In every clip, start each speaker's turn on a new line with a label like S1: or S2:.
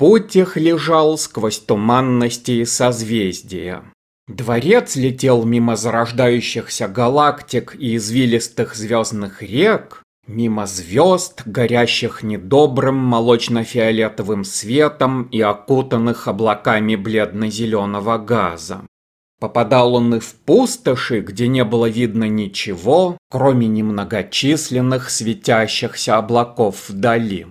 S1: Путь их лежал сквозь туманности и созвездия. Дворец летел мимо зарождающихся галактик и извилистых звездных рек, мимо звезд, горящих недобрым молочно-фиолетовым светом и окутанных облаками бледно-зеленого газа. Попадал он и в пустоши, где не было видно ничего, кроме немногочисленных светящихся облаков вдали.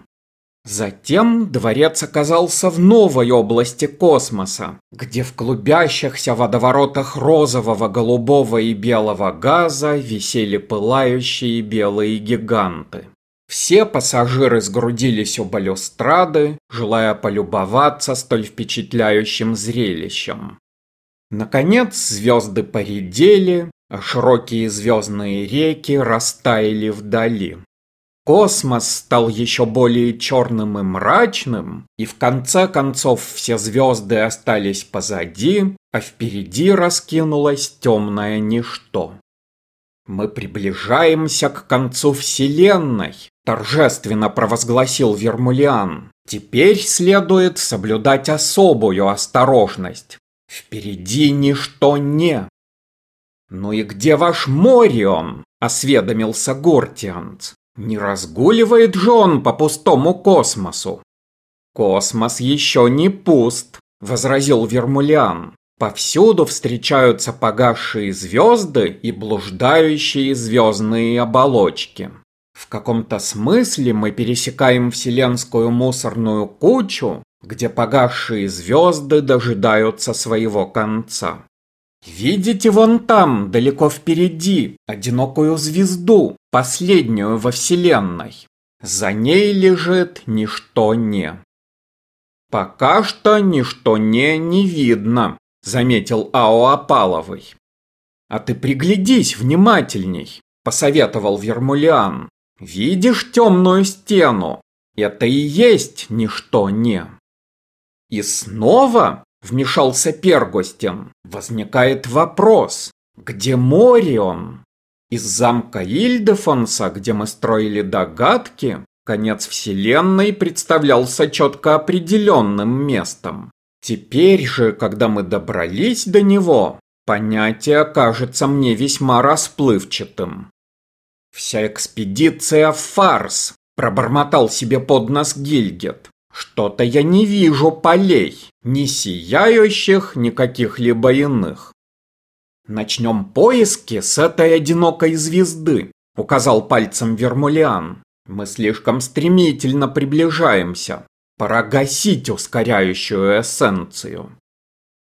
S1: Затем дворец оказался в новой области космоса, где в клубящихся водоворотах розового, голубого и белого газа висели пылающие белые гиганты. Все пассажиры сгрудились у балюстрады, желая полюбоваться столь впечатляющим зрелищем. Наконец звезды поредели, а широкие звездные реки растаяли вдали. Космос стал еще более черным и мрачным, и в конце концов все звезды остались позади, а впереди раскинулось темное ничто. «Мы приближаемся к концу Вселенной», – торжественно провозгласил Вермулиан. «Теперь следует соблюдать особую осторожность. Впереди ничто не». «Ну и где ваш Морион?» – осведомился Гортианц. Не разгуливает же он по пустому космосу. Космос еще не пуст, возразил Вермулиан. Повсюду встречаются погасшие звезды и блуждающие звездные оболочки. В каком-то смысле мы пересекаем вселенскую мусорную кучу, где погасшие звезды дожидаются своего конца. Видите вон там, далеко впереди, одинокую звезду, последнюю во Вселенной. За ней лежит ничто не. Пока что ничто не не видно, заметил Ао Апаловый. А ты приглядись внимательней, посоветовал Вермулиан. Видишь темную стену? Это и есть ничто не. И снова Вмешался Пергостин. Возникает вопрос, где Морион? Из замка Ильдефонса, где мы строили догадки, конец Вселенной представлялся четко определенным местом. Теперь же, когда мы добрались до него, понятие кажется мне весьма расплывчатым. «Вся экспедиция – фарс», – пробормотал себе под нос Гильгет. Что-то я не вижу полей, ни сияющих, ни каких-либо иных. Начнем поиски с этой одинокой звезды, указал пальцем Вермулиан. Мы слишком стремительно приближаемся. Пора гасить ускоряющую эссенцию.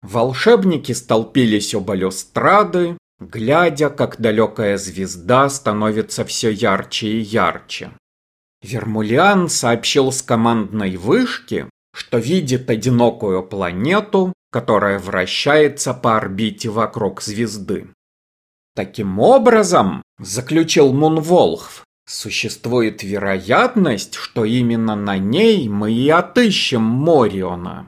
S1: Волшебники столпились у балюстрады, глядя, как далекая звезда становится все ярче и ярче. Вермулиан сообщил с командной вышки, что видит одинокую планету, которая вращается по орбите вокруг звезды. Таким образом, заключил Мунволхв, существует вероятность, что именно на ней мы и отыщем Мориона.